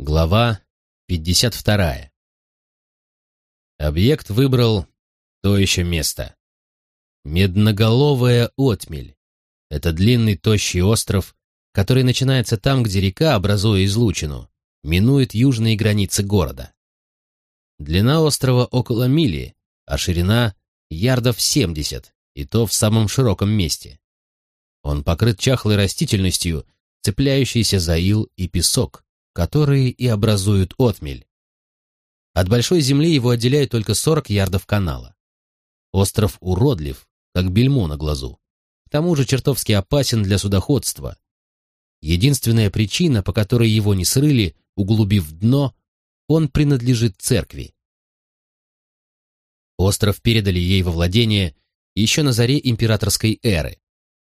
Глава 52. Объект выбрал то еще место. Медноголовая отмель. Это длинный тощий остров, который начинается там, где река, образуя излучину, минует южные границы города. Длина острова около мили, а ширина ярдов 70, и то в самом широком месте. Он покрыт чахлой растительностью, цепляющейся за ил и песок которые и образуют отмель. От большой земли его отделяет только 40 ярдов канала. Остров уродлив, как бельмо на глазу. К тому же чертовски опасен для судоходства. Единственная причина, по которой его не срыли, углубив дно, он принадлежит церкви. Остров передали ей во владение еще на заре императорской эры.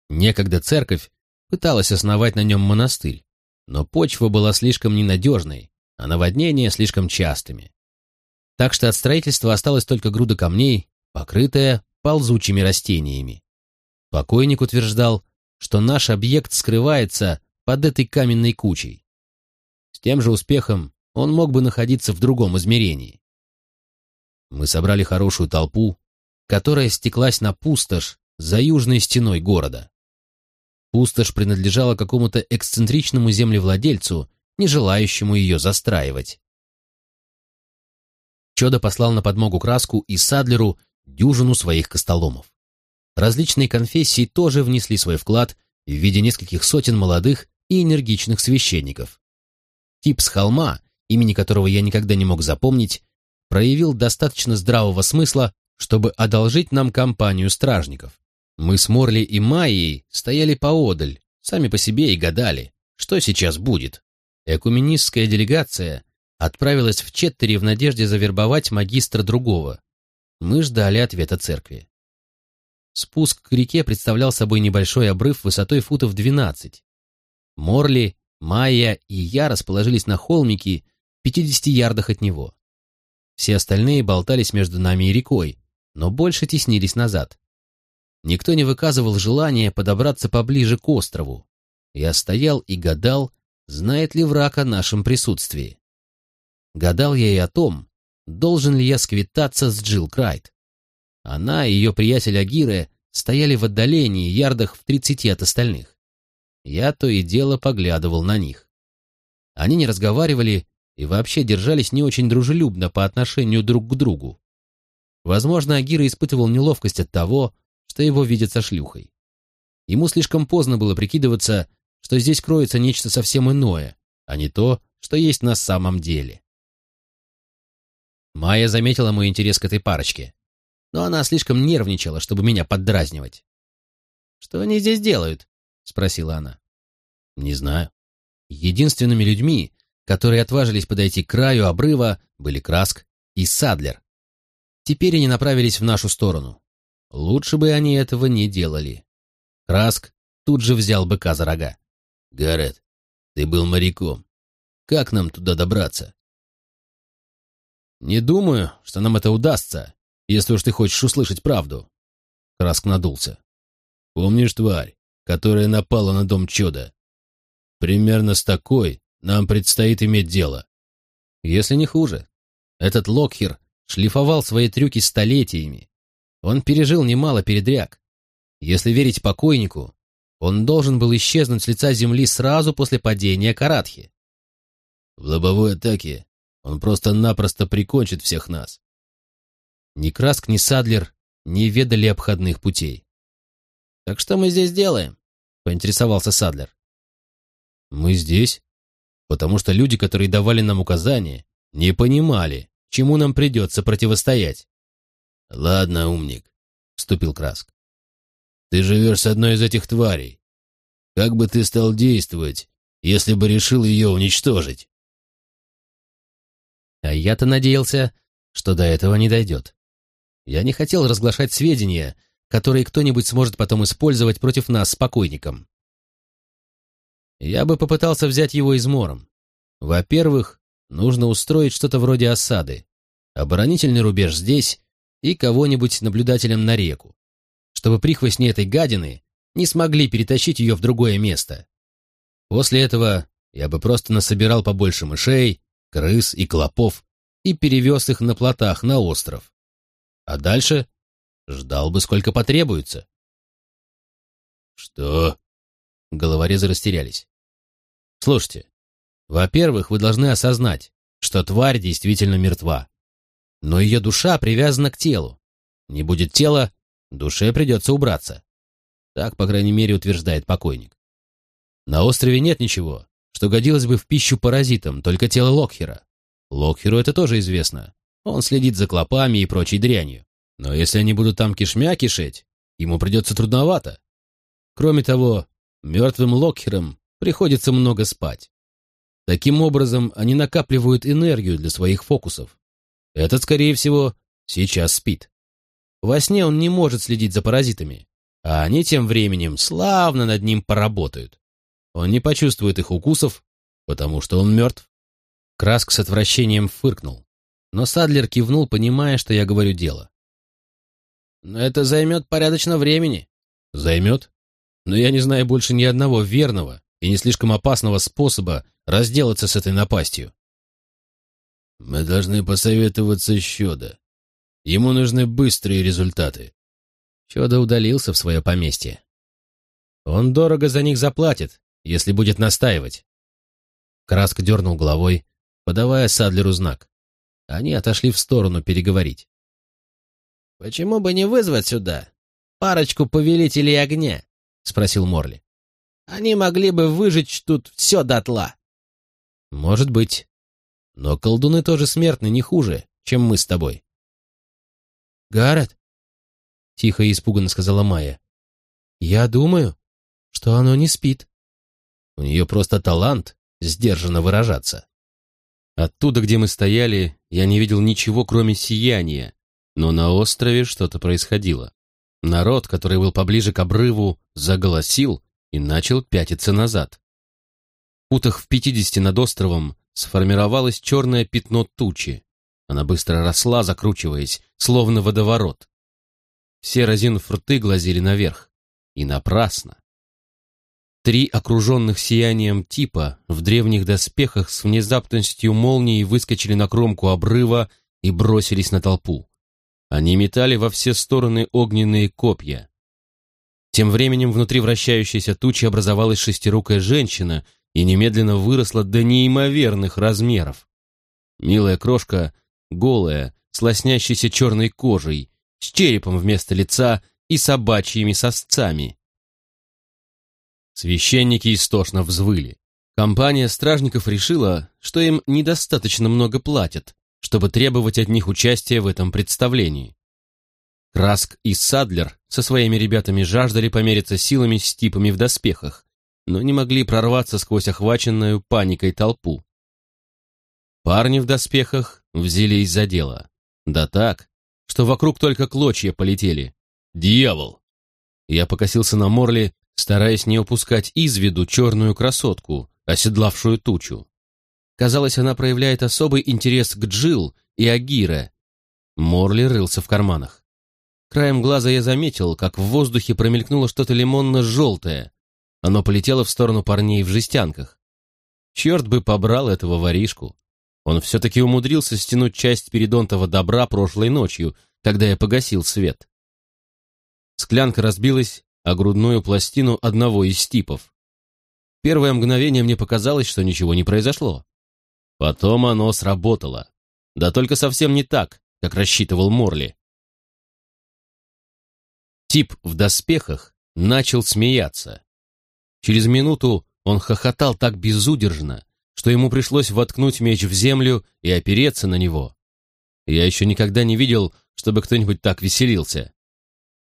Некогда церковь пыталась основать на нем монастырь, но почва была слишком ненадежной, а наводнения слишком частыми. Так что от строительства осталась только груда камней, покрытая ползучими растениями. Покойник утверждал, что наш объект скрывается под этой каменной кучей. С тем же успехом он мог бы находиться в другом измерении. Мы собрали хорошую толпу, которая стеклась на пустошь за южной стеной города. Пустошь принадлежала какому-то эксцентричному землевладельцу, не желающему ее застраивать. Чодо послал на подмогу Краску и Садлеру дюжину своих костоломов. Различные конфессии тоже внесли свой вклад в виде нескольких сотен молодых и энергичных священников. Тип с холма, имени которого я никогда не мог запомнить, проявил достаточно здравого смысла, чтобы одолжить нам компанию стражников. Мы с Морли и Майей стояли поодаль, сами по себе и гадали, что сейчас будет. Экуменистская делегация отправилась в Четтери в надежде завербовать магистра другого. Мы ждали ответа церкви. Спуск к реке представлял собой небольшой обрыв высотой футов 12. Морли, Майя и я расположились на холмике в 50 ярдах от него. Все остальные болтались между нами и рекой, но больше теснились назад. Никто не выказывал желания подобраться поближе к острову. Я стоял и гадал, знает ли враг о нашем присутствии. Гадал я и о том, должен ли я сквитаться с Джилл Крайт. Она и ее приятель Агире стояли в отдалении, ярдах в тридцати от остальных. Я то и дело поглядывал на них. Они не разговаривали и вообще держались не очень дружелюбно по отношению друг к другу. Возможно, Агира испытывал неловкость от того, что его видят со шлюхой. Ему слишком поздно было прикидываться, что здесь кроется нечто совсем иное, а не то, что есть на самом деле. Майя заметила мой интерес к этой парочке, но она слишком нервничала, чтобы меня поддразнивать. «Что они здесь делают?» — спросила она. «Не знаю. Единственными людьми, которые отважились подойти к краю обрыва, были Краск и Садлер. Теперь они направились в нашу сторону. Лучше бы они этого не делали. Краск тут же взял быка за рога. «Гаррет, ты был моряком. Как нам туда добраться?» «Не думаю, что нам это удастся, если уж ты хочешь услышать правду». Краск надулся. «Помнишь тварь, которая напала на дом Чуда? Примерно с такой нам предстоит иметь дело. Если не хуже. Этот Локхер шлифовал свои трюки столетиями, он пережил немало передряг. Если верить покойнику, он должен был исчезнуть с лица земли сразу после падения Каратхи. В лобовой атаке он просто-напросто прикончит всех нас. Ни Краск, ни Садлер не ведали обходных путей. «Так что мы здесь делаем?» — поинтересовался Садлер. «Мы здесь, потому что люди, которые давали нам указания, не понимали, чему нам придется противостоять. «Ладно, умник», — вступил Краск. «Ты живешь с одной из этих тварей. Как бы ты стал действовать, если бы решил ее уничтожить?» А я-то надеялся, что до этого не дойдет. Я не хотел разглашать сведения, которые кто-нибудь сможет потом использовать против нас с покойником. Я бы попытался взять его измором. Во-первых, нужно устроить что-то вроде осады. Оборонительный рубеж здесь, и кого-нибудь наблюдателем на реку, чтобы прихвостни этой гадины не смогли перетащить ее в другое место. После этого я бы просто насобирал побольше мышей, крыс и клопов и перевез их на плотах на остров. А дальше ждал бы, сколько потребуется. Что? Головорезы растерялись. Слушайте, во-первых, вы должны осознать, что тварь действительно мертва. Но ее душа привязана к телу. Не будет тела, душе придется убраться. Так, по крайней мере, утверждает покойник. На острове нет ничего, что годилось бы в пищу паразитам, только тело Локхера. Локхеру это тоже известно. Он следит за клопами и прочей дрянью. Но если они будут там кишмя кишеть, ему придется трудновато. Кроме того, мертвым Локхерам приходится много спать. Таким образом, они накапливают энергию для своих фокусов. Этот, скорее всего, сейчас спит. Во сне он не может следить за паразитами, а они тем временем славно над ним поработают. Он не почувствует их укусов, потому что он мертв. Краск с отвращением фыркнул, но Садлер кивнул, понимая, что я говорю дело. «Но это займет порядочно времени». «Займет? Но я не знаю больше ни одного верного и не слишком опасного способа разделаться с этой напастью». «Мы должны посоветоваться с Щода. Ему нужны быстрые результаты». Щода удалился в свое поместье. «Он дорого за них заплатит, если будет настаивать». Краск дернул головой, подавая Садлеру знак. Они отошли в сторону переговорить. «Почему бы не вызвать сюда парочку повелителей огня?» — спросил Морли. «Они могли бы выжечь тут все дотла». «Может быть. Но колдуны тоже смертны не хуже, чем мы с тобой». «Гаррет?» — тихо и испуганно сказала Майя. «Я думаю, что оно не спит». У нее просто талант сдержанно выражаться. Оттуда, где мы стояли, я не видел ничего, кроме сияния, но на острове что-то происходило. Народ, который был поближе к обрыву, заголосил и начал пятиться назад. В путах в пятидесяти над островом сформировалось черное пятно тучи. Она быстро росла, закручиваясь, словно водоворот. Все разинув рты глазели наверх. И напрасно. Три окруженных сиянием типа в древних доспехах с внезапностью молнии выскочили на кромку обрыва и бросились на толпу. Они метали во все стороны огненные копья. Тем временем внутри вращающейся тучи образовалась шестирукая женщина и немедленно выросла до неимоверных размеров. Милая крошка, голая, с лоснящейся черной кожей, с черепом вместо лица и собачьими сосцами. Священники истошно взвыли. Компания стражников решила, что им недостаточно много платят, чтобы требовать от них участия в этом представлении. Краск и Садлер со своими ребятами жаждали помериться силами с типами в доспехах, но не могли прорваться сквозь охваченную паникой толпу. Парни в доспехах взялись за дело. Да так, что вокруг только клочья полетели. «Дьявол!» Я покосился на Морли стараясь не упускать из виду черную красотку, оседлавшую тучу. Казалось, она проявляет особый интерес к Джил и Агире. Морли рылся в карманах. Краем глаза я заметил, как в воздухе промелькнуло что-то лимонно-желтое. Оно полетело в сторону парней в жестянках. Черт бы побрал этого воришку. Он все-таки умудрился стянуть часть передонтого добра прошлой ночью, когда я погасил свет. Склянка разбилась, а грудную пластину одного из типов. Первое мгновение мне показалось, что ничего не произошло. Потом оно сработало. Да только совсем не так, как рассчитывал Морли. Тип в доспехах начал смеяться. Через минуту он хохотал так безудержно, что ему пришлось воткнуть меч в землю и опереться на него. Я еще никогда не видел, чтобы кто-нибудь так веселился.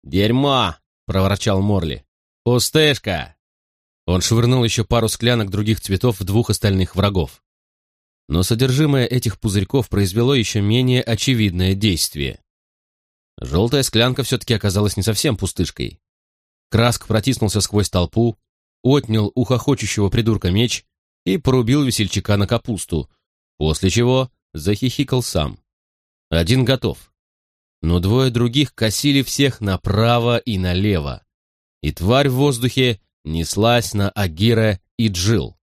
«Дерьмо!» проворчал Морли. «Пустышка!» Он швырнул еще пару склянок других цветов в двух остальных врагов. Но содержимое этих пузырьков произвело еще менее очевидное действие. Желтая склянка все-таки оказалась не совсем пустышкой. Краск протиснулся сквозь толпу, отнял у хохочущего придурка меч и порубил весельчака на капусту, после чего захихикал сам. Один готов но двое других косили всех направо и налево. И тварь в воздухе неслась на Агира и Джил.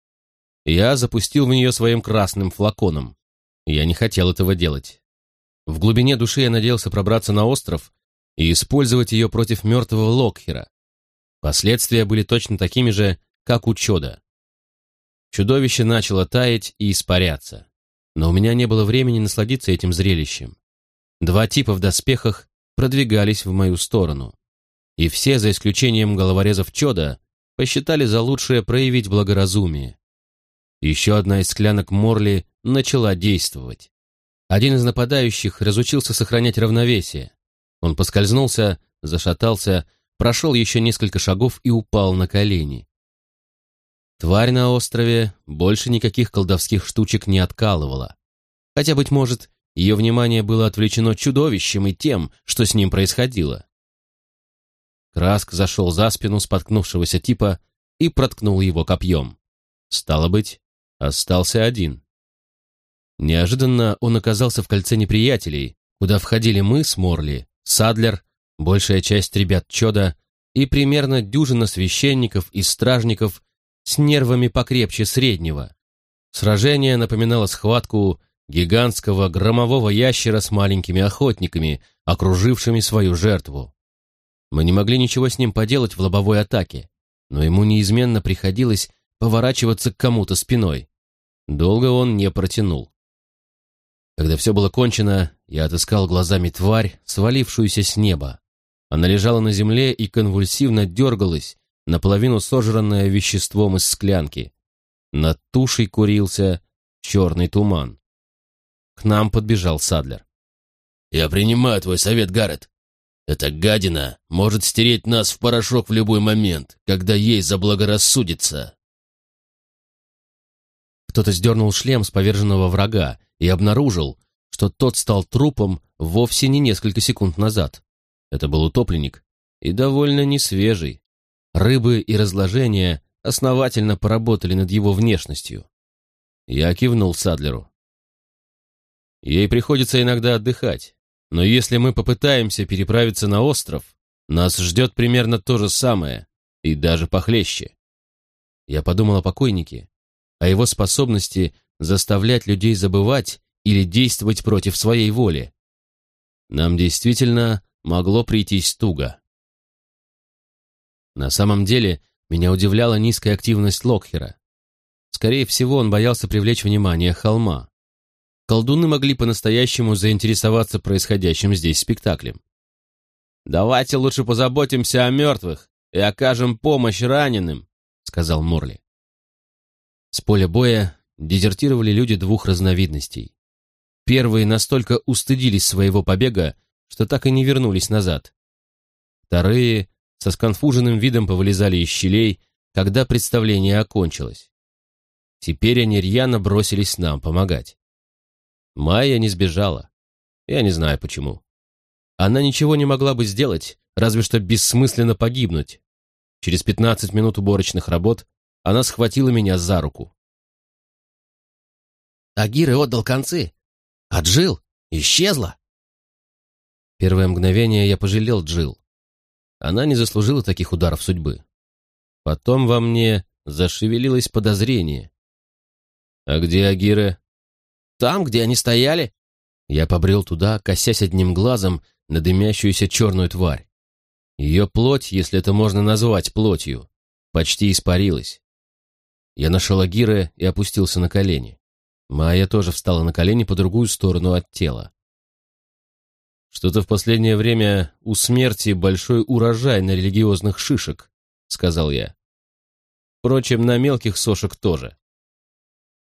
я запустил в нее своим красным флаконом. Я не хотел этого делать. В глубине души я надеялся пробраться на остров и использовать ее против мертвого Локхера. Последствия были точно такими же, как у Чода. Чудовище начало таять и испаряться. Но у меня не было времени насладиться этим зрелищем. Два типа в доспехах продвигались в мою сторону. И все, за исключением головорезов Чода, посчитали за лучшее проявить благоразумие. Еще одна из склянок Морли начала действовать. Один из нападающих разучился сохранять равновесие. Он поскользнулся, зашатался, прошел еще несколько шагов и упал на колени. Тварь на острове больше никаких колдовских штучек не откалывала. Хотя, быть может, ее внимание было отвлечено чудовищем и тем, что с ним происходило. Краск зашел за спину споткнувшегося типа и проткнул его копьем. Стало быть, остался один. Неожиданно он оказался в кольце неприятелей, куда входили мы с Морли, Садлер, большая часть ребят Чода и примерно дюжина священников и стражников с нервами покрепче среднего. Сражение напоминало схватку гигантского громового ящера с маленькими охотниками, окружившими свою жертву. Мы не могли ничего с ним поделать в лобовой атаке, но ему неизменно приходилось поворачиваться к кому-то спиной. Долго он не протянул. Когда все было кончено, я отыскал глазами тварь, свалившуюся с неба. Она лежала на земле и конвульсивно дергалась, наполовину сожранное веществом из склянки. Над тушей курился черный туман. К нам подбежал Садлер. «Я принимаю твой совет, Гаррет. Эта гадина может стереть нас в порошок в любой момент, когда ей заблагорассудится». Кто-то сдернул шлем с поверженного врага и обнаружил, что тот стал трупом вовсе не несколько секунд назад. Это был утопленник и довольно несвежий. Рыбы и разложения основательно поработали над его внешностью. Я кивнул Садлеру. Ей приходится иногда отдыхать, но если мы попытаемся переправиться на остров, нас ждет примерно то же самое, и даже похлеще. Я подумал о покойнике, о его способности заставлять людей забывать или действовать против своей воли. Нам действительно могло прийтись туго. На самом деле, меня удивляла низкая активность Локхера. Скорее всего, он боялся привлечь внимание холма. Колдуны могли по-настоящему заинтересоваться происходящим здесь спектаклем. «Давайте лучше позаботимся о мертвых и окажем помощь раненым», — сказал Морли. С поля боя дезертировали люди двух разновидностей. Первые настолько устыдились своего побега, что так и не вернулись назад. Вторые со сконфуженным видом повылезали из щелей, когда представление окончилось. Теперь они рьяно бросились нам помогать. Майя не сбежала. Я не знаю почему. Она ничего не могла бы сделать, разве что бессмысленно погибнуть. Через пятнадцать минут уборочных работ она схватила меня за руку. Агиры отдал концы. Джил исчезла. Первое мгновение я пожалел Джил. Она не заслужила таких ударов судьбы. Потом во мне зашевелилось подозрение. «А где Агира?» «Там, где они стояли». Я побрел туда, косясь одним глазом на дымящуюся черную тварь. Ее плоть, если это можно назвать плотью, почти испарилась. Я нашел Агира и опустился на колени. Майя тоже встала на колени по другую сторону от тела. «Что-то в последнее время у смерти большой урожай на религиозных шишек», — сказал я. Впрочем, на мелких сошек тоже.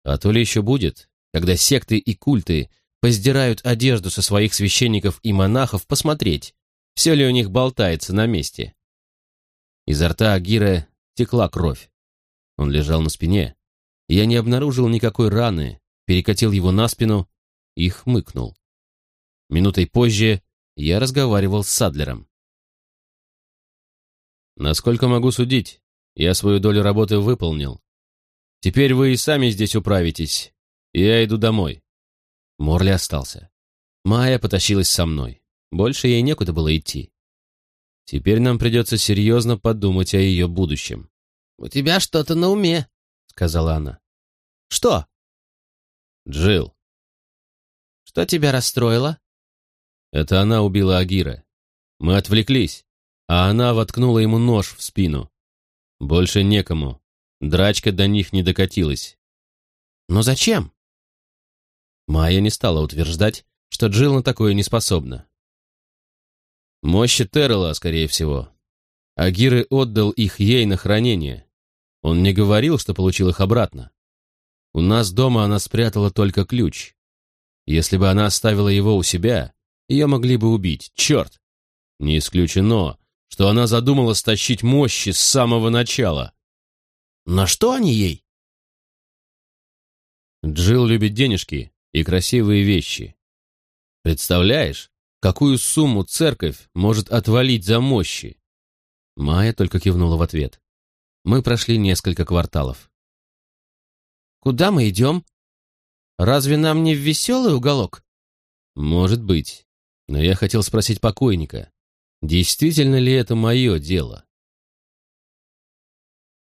А то ли еще будет, когда секты и культы поздирают одежду со своих священников и монахов посмотреть, все ли у них болтается на месте. Изо рта Агира текла кровь. Он лежал на спине. Я не обнаружил никакой раны, перекатил его на спину и хмыкнул. Минутой позже я разговаривал с Садлером. «Насколько могу судить, я свою долю работы выполнил. Теперь вы и сами здесь управитесь. Я иду домой». Морли остался. Майя потащилась со мной. Больше ей некуда было идти. Теперь нам придется серьезно подумать о ее будущем. «У тебя что-то на уме», — сказала она. Что? Джил. Что тебя расстроило? Это она убила Агира. Мы отвлеклись, а она воткнула ему нож в спину. Больше некому. Драчка до них не докатилась. Но зачем? Майя не стала утверждать, что Джилл на такое не способна. Мощи Террела, скорее всего. Агиры отдал их ей на хранение. Он не говорил, что получил их обратно. У нас дома она спрятала только ключ. Если бы она оставила его у себя, ее могли бы убить. Черт! Не исключено, что она задумала стащить мощи с самого начала. На что они ей? Джилл любит денежки и красивые вещи. Представляешь, какую сумму церковь может отвалить за мощи? Майя только кивнула в ответ. Мы прошли несколько кварталов. Куда мы идем? Разве нам не в веселый уголок? Может быть. Но я хотел спросить покойника, действительно ли это мое дело?